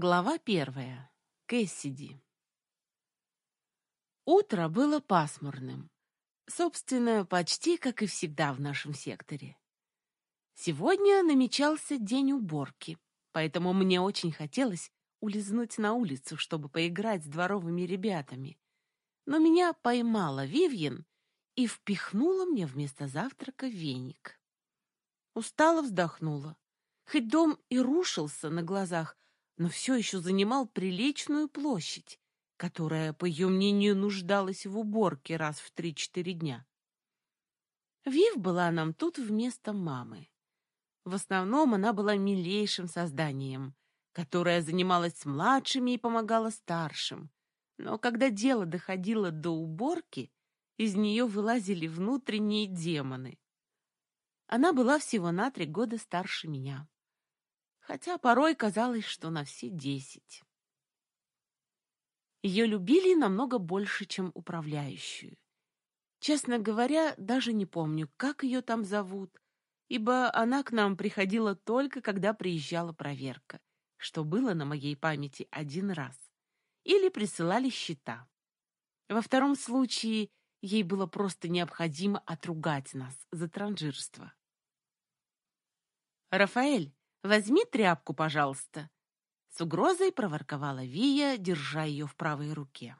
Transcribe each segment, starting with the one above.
Глава первая. Кэссиди. Утро было пасмурным. Собственно, почти как и всегда в нашем секторе. Сегодня намечался день уборки, поэтому мне очень хотелось улизнуть на улицу, чтобы поиграть с дворовыми ребятами. Но меня поймала Вивьен и впихнула мне вместо завтрака веник. Устало вздохнула. Хоть дом и рушился на глазах, но все еще занимал приличную площадь, которая, по ее мнению, нуждалась в уборке раз в три-четыре дня. Вив была нам тут вместо мамы. В основном она была милейшим созданием, которое занималась с младшими и помогала старшим. Но когда дело доходило до уборки, из нее вылазили внутренние демоны. Она была всего на три года старше меня хотя порой казалось, что на все десять. Ее любили намного больше, чем управляющую. Честно говоря, даже не помню, как ее там зовут, ибо она к нам приходила только, когда приезжала проверка, что было на моей памяти один раз, или присылали счета. Во втором случае ей было просто необходимо отругать нас за транжирство. «Рафаэль, Возьми тряпку, пожалуйста. С угрозой проворковала Вия, держа ее в правой руке.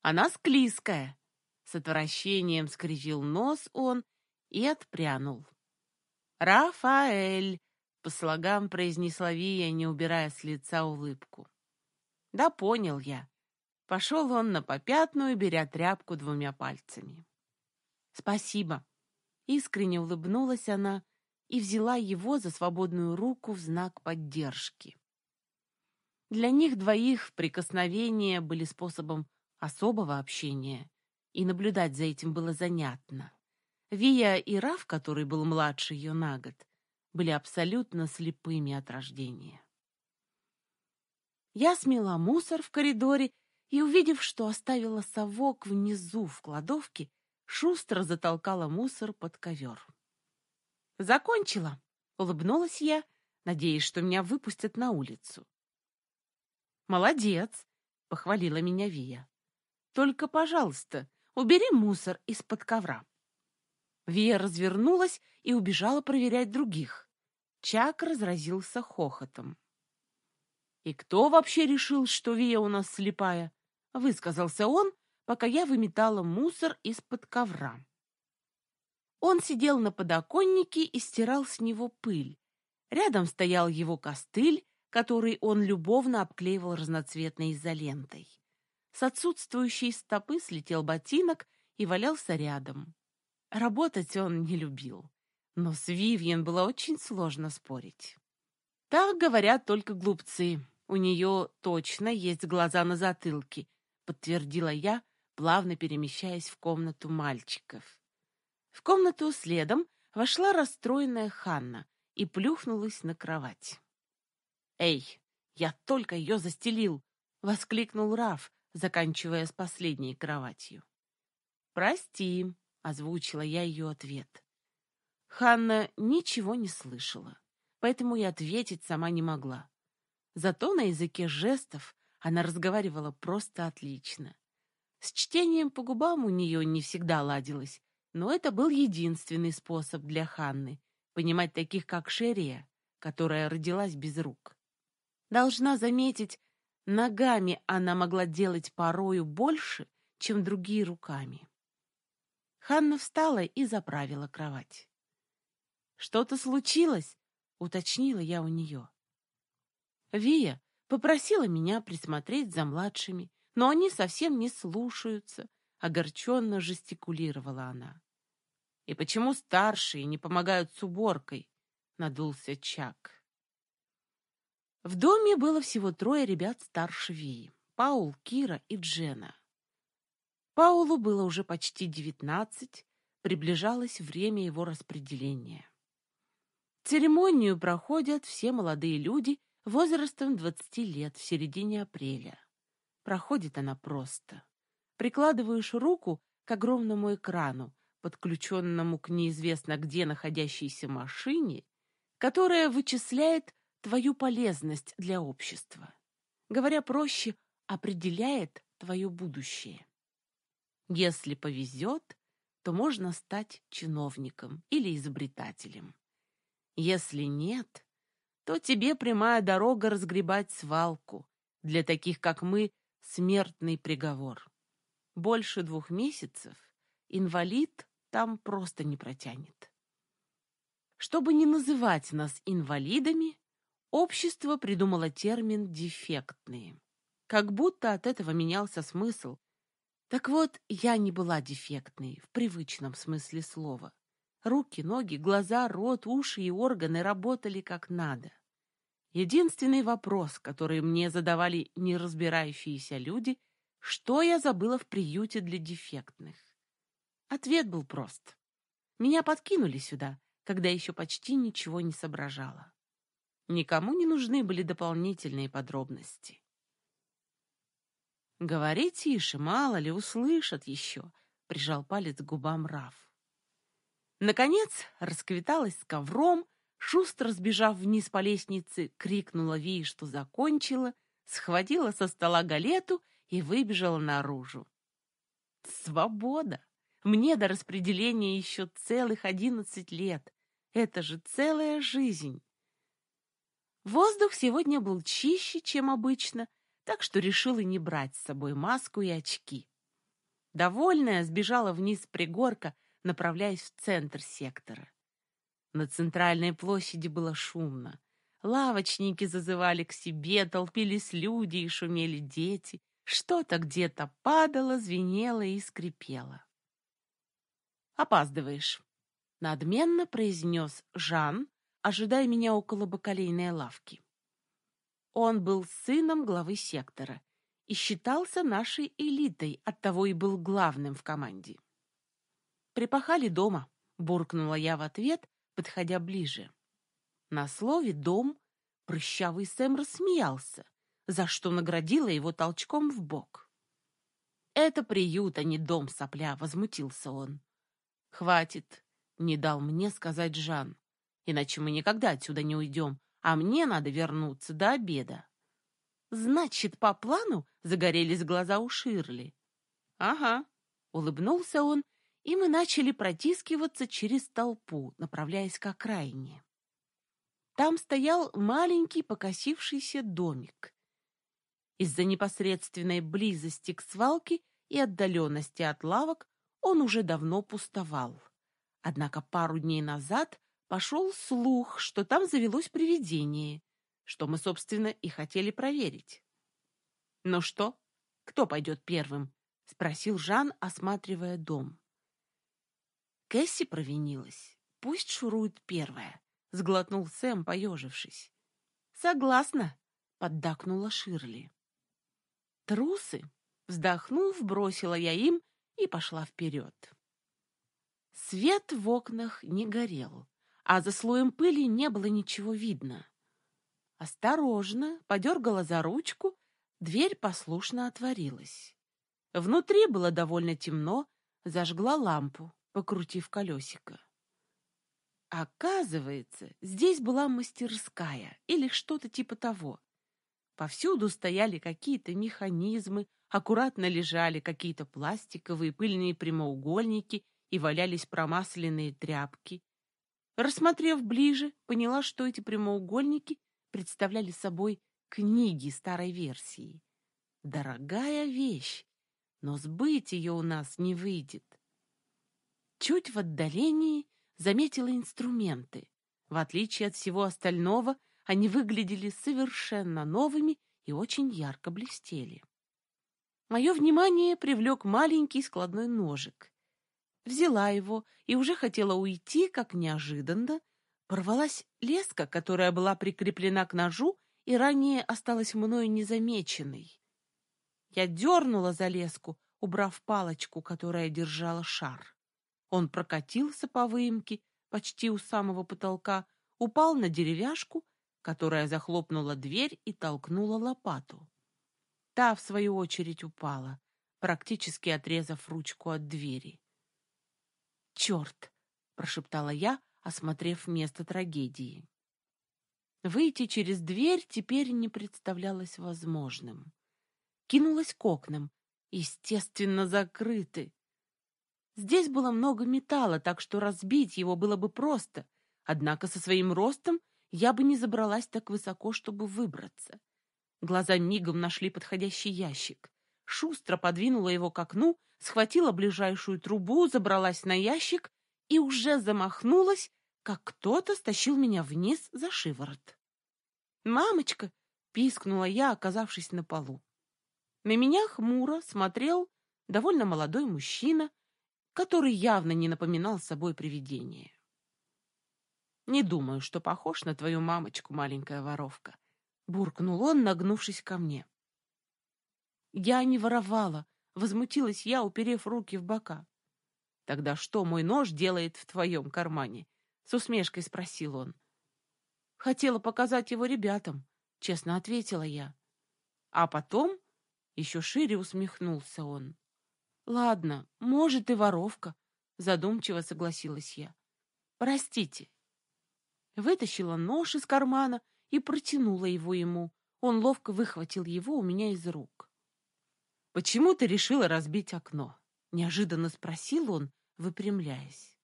Она склизкая. С отвращением скривил нос он и отпрянул. «Рафаэль!» — по слогам произнесла Вия, не убирая с лица улыбку. «Да понял я». Пошел он на попятную, беря тряпку двумя пальцами. «Спасибо!» — искренне улыбнулась она, и взяла его за свободную руку в знак поддержки. Для них двоих прикосновения были способом особого общения, и наблюдать за этим было занятно. Вия и Раф, который был младше ее на год, были абсолютно слепыми от рождения. Я смела мусор в коридоре и, увидев, что оставила совок внизу в кладовке, шустро затолкала мусор под ковер. Закончила, улыбнулась я, надеясь, что меня выпустят на улицу. Молодец, похвалила меня Вия. Только, пожалуйста, убери мусор из-под ковра. Вия развернулась и убежала проверять других. Чак разразился хохотом. «И кто вообще решил, что Вия у нас слепая?» — высказался он, пока я выметала мусор из-под ковра. Он сидел на подоконнике и стирал с него пыль. Рядом стоял его костыль, который он любовно обклеивал разноцветной изолентой. С отсутствующей стопы слетел ботинок и валялся рядом. Работать он не любил, но с Вивьен было очень сложно спорить. Так говорят только глупцы. У нее точно есть глаза на затылке, подтвердила я, плавно перемещаясь в комнату мальчиков. В комнату следом вошла расстроенная Ханна и плюхнулась на кровать. «Эй, я только ее застелил!» — воскликнул Раф, заканчивая с последней кроватью. «Прости», — озвучила я ее ответ. Ханна ничего не слышала, поэтому и ответить сама не могла. Зато на языке жестов она разговаривала просто отлично. С чтением по губам у нее не всегда ладилось, но это был единственный способ для Ханны понимать таких, как Шерия, которая родилась без рук. Должна заметить, ногами она могла делать порою больше, чем другие руками. Ханна встала и заправила кровать. «Что-то случилось?» — уточнила я у нее. Вия попросила меня присмотреть за младшими, но они совсем не слушаются, огорченно жестикулировала она. «И почему старшие не помогают с уборкой?» — надулся Чак. В доме было всего трое ребят старше Вии — Паул, Кира и Джена. Паулу было уже почти девятнадцать, приближалось время его распределения. Церемонию проходят все молодые люди возрастом двадцати лет в середине апреля. Проходит она просто прикладываешь руку к огромному экрану, подключенному к неизвестно где находящейся машине, которая вычисляет твою полезность для общества. Говоря проще, определяет твое будущее. Если повезет, то можно стать чиновником или изобретателем. Если нет, то тебе прямая дорога разгребать свалку. Для таких, как мы, смертный приговор. Больше двух месяцев инвалид там просто не протянет. Чтобы не называть нас инвалидами, общество придумало термин «дефектные». Как будто от этого менялся смысл. Так вот, я не была дефектной в привычном смысле слова. Руки, ноги, глаза, рот, уши и органы работали как надо. Единственный вопрос, который мне задавали неразбирающиеся люди, что я забыла в приюте для дефектных. Ответ был прост. Меня подкинули сюда, когда еще почти ничего не соображала. Никому не нужны были дополнительные подробности. «Говори тише, мало ли, услышат еще», — прижал палец к губам Раф. Наконец расквиталась с ковром, шустро сбежав вниз по лестнице, крикнула Ви, что закончила, схватила со стола галету и выбежала наружу. Свобода! Мне до распределения еще целых одиннадцать лет. Это же целая жизнь. Воздух сегодня был чище, чем обычно, так что решила не брать с собой маску и очки. Довольная, сбежала вниз пригорка, направляясь в центр сектора. На центральной площади было шумно. Лавочники зазывали к себе, толпились люди и шумели дети. Что-то где-то падало, звенело и скрипело. «Опаздываешь», — надменно произнес Жан, ожидая меня около бакалейной лавки. Он был сыном главы сектора и считался нашей элитой, оттого и был главным в команде. «Припахали дома», — буркнула я в ответ, подходя ближе. На слове «дом» прыщавый Сэм рассмеялся, за что наградила его толчком в бок. «Это приют, а не дом, сопля», — возмутился он. «Хватит», — не дал мне сказать Жан, «иначе мы никогда отсюда не уйдем, а мне надо вернуться до обеда». «Значит, по плану?» — загорелись глаза у Ширли. «Ага», — улыбнулся он и мы начали протискиваться через толпу, направляясь к окраине. Там стоял маленький покосившийся домик. Из-за непосредственной близости к свалке и отдаленности от лавок он уже давно пустовал. Однако пару дней назад пошел слух, что там завелось привидение, что мы, собственно, и хотели проверить. «Ну что, кто пойдет первым?» — спросил Жан, осматривая дом. Кэсси провинилась. Пусть шурует первая, — сглотнул Сэм, поежившись. Согласна, — поддакнула Ширли. Трусы, вздохнув, бросила я им и пошла вперед. Свет в окнах не горел, а за слоем пыли не было ничего видно. Осторожно подергала за ручку, дверь послушно отворилась. Внутри было довольно темно, зажгла лампу покрутив колесико. Оказывается, здесь была мастерская или что-то типа того. Повсюду стояли какие-то механизмы, аккуратно лежали какие-то пластиковые пыльные прямоугольники и валялись промасленные тряпки. Рассмотрев ближе, поняла, что эти прямоугольники представляли собой книги старой версии. Дорогая вещь, но сбыть ее у нас не выйдет. Чуть в отдалении заметила инструменты. В отличие от всего остального, они выглядели совершенно новыми и очень ярко блестели. Мое внимание привлек маленький складной ножик. Взяла его и уже хотела уйти, как неожиданно порвалась леска, которая была прикреплена к ножу и ранее осталась мною незамеченной. Я дернула за леску, убрав палочку, которая держала шар. Он прокатился по выемке почти у самого потолка, упал на деревяшку, которая захлопнула дверь и толкнула лопату. Та, в свою очередь, упала, практически отрезав ручку от двери. «Черт!» — прошептала я, осмотрев место трагедии. Выйти через дверь теперь не представлялось возможным. Кинулась к окнам, естественно, закрыты. Здесь было много металла, так что разбить его было бы просто, однако со своим ростом я бы не забралась так высоко, чтобы выбраться. Глаза мигом нашли подходящий ящик. Шустро подвинула его к окну, схватила ближайшую трубу, забралась на ящик и уже замахнулась, как кто-то стащил меня вниз за шиворот. «Мамочка!» — пискнула я, оказавшись на полу. На меня хмуро смотрел довольно молодой мужчина, который явно не напоминал собой привидение. «Не думаю, что похож на твою мамочку, маленькая воровка», — буркнул он, нагнувшись ко мне. «Я не воровала», — возмутилась я, уперев руки в бока. «Тогда что мой нож делает в твоем кармане?» — с усмешкой спросил он. «Хотела показать его ребятам», — честно ответила я. А потом еще шире усмехнулся он. «Ладно, может, и воровка», — задумчиво согласилась я. «Простите». Вытащила нож из кармана и протянула его ему. Он ловко выхватил его у меня из рук. «Почему ты решила разбить окно?» — неожиданно спросил он, выпрямляясь.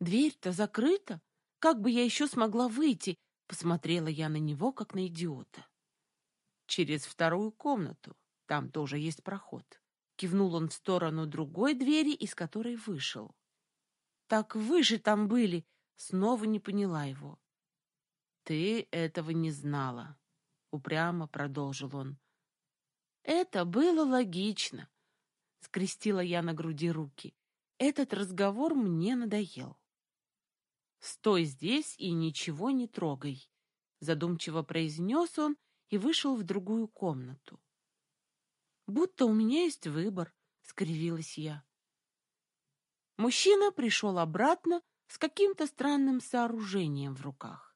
«Дверь-то закрыта. Как бы я еще смогла выйти?» — посмотрела я на него, как на идиота. «Через вторую комнату. Там тоже есть проход». Кивнул он в сторону другой двери, из которой вышел. «Так вы же там были!» Снова не поняла его. «Ты этого не знала», — упрямо продолжил он. «Это было логично», — скрестила я на груди руки. «Этот разговор мне надоел». «Стой здесь и ничего не трогай», — задумчиво произнес он и вышел в другую комнату. «Будто у меня есть выбор», — скривилась я. Мужчина пришел обратно с каким-то странным сооружением в руках.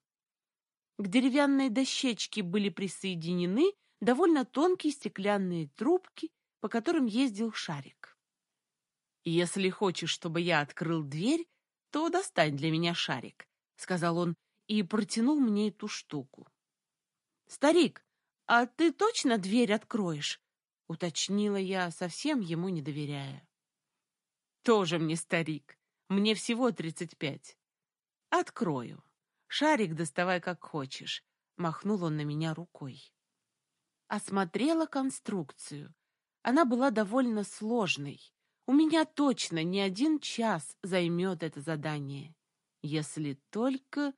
К деревянной дощечке были присоединены довольно тонкие стеклянные трубки, по которым ездил шарик. «Если хочешь, чтобы я открыл дверь, то достань для меня шарик», — сказал он и протянул мне эту штуку. «Старик, а ты точно дверь откроешь?» — уточнила я, совсем ему не доверяя. «Тоже мне старик. Мне всего тридцать пять. Открою. Шарик доставай как хочешь», — махнул он на меня рукой. Осмотрела конструкцию. Она была довольно сложной. У меня точно не один час займет это задание. Если только...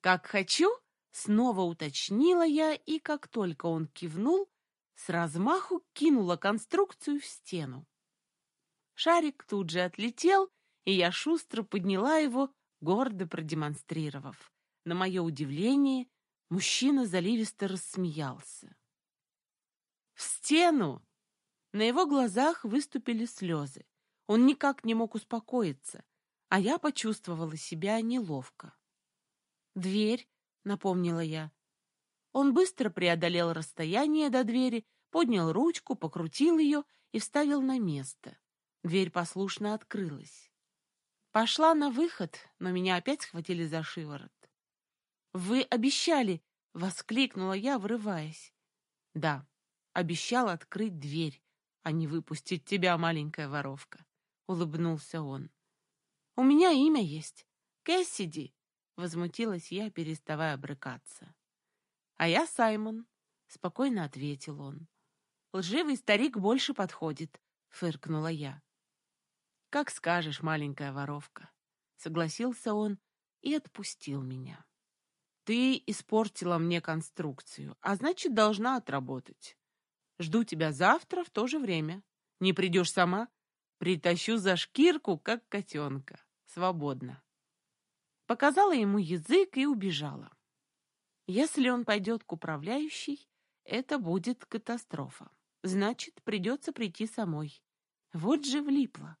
Как хочу, снова уточнила я, и как только он кивнул, с размаху кинула конструкцию в стену. Шарик тут же отлетел, и я шустро подняла его, гордо продемонстрировав. На мое удивление, мужчина заливисто рассмеялся. «В стену!» На его глазах выступили слезы. Он никак не мог успокоиться, а я почувствовала себя неловко. «Дверь», — напомнила я. Он быстро преодолел расстояние до двери, поднял ручку, покрутил ее и вставил на место. Дверь послушно открылась. Пошла на выход, но меня опять схватили за шиворот. «Вы обещали!» — воскликнула я, врываясь. «Да, обещал открыть дверь, а не выпустить тебя, маленькая воровка», — улыбнулся он. «У меня имя есть. Кэссиди», — возмутилась я, переставая брыкаться. «А я Саймон», — спокойно ответил он. «Лживый старик больше подходит», — фыркнула я. «Как скажешь, маленькая воровка», — согласился он и отпустил меня. «Ты испортила мне конструкцию, а значит, должна отработать. Жду тебя завтра в то же время. Не придешь сама? Притащу за шкирку, как котенка. Свободно. Показала ему язык и убежала. Если он пойдет к управляющей, это будет катастрофа. Значит, придется прийти самой. Вот же влипла.